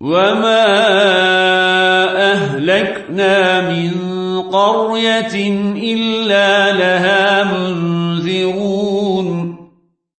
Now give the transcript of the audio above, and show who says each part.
Speaker 1: وما أهلكنا من قرية إلا لها منذرون